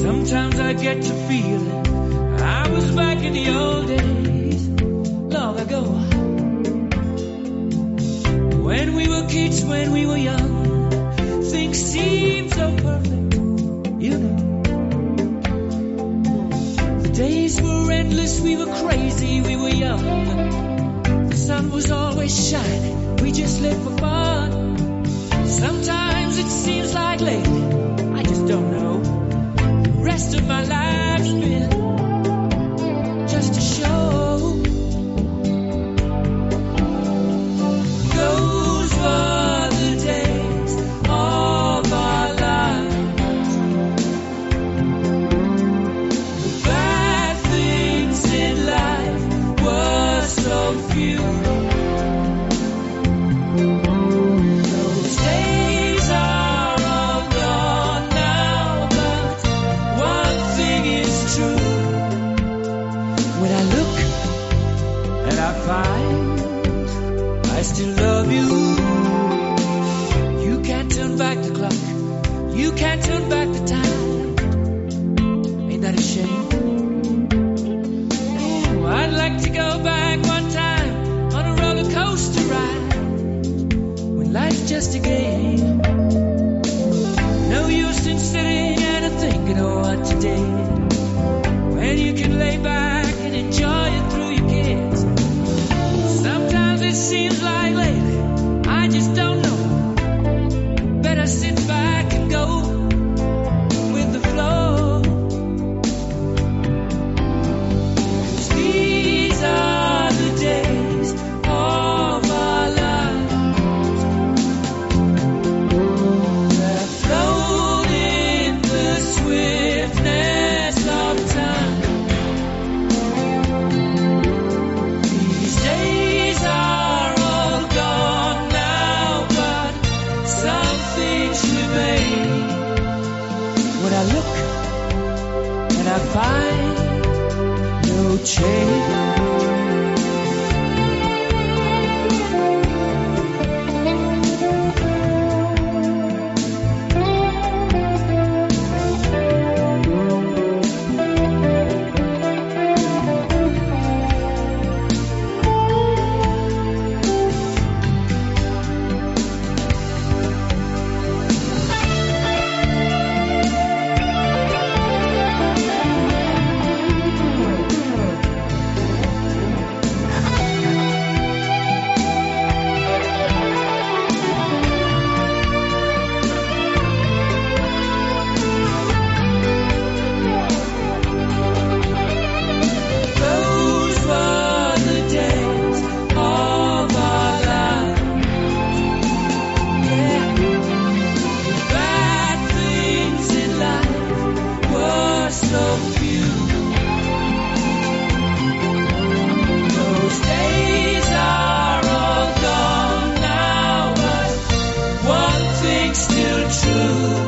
Sometimes I get to feeling I was back in the old days, long ago. When we were kids, when we were young, things seemed so perfect, you know. The days were endless, we were crazy, we were young. The sun was always shining, we just lived for fun. Sometimes it seems like lately, I just don't know. Rest of my life's you can't turn back the time. Ain't that a shame? Ooh, I'd like to go back one time on a roller coaster ride when life's just a game. When I look and I find no change. True.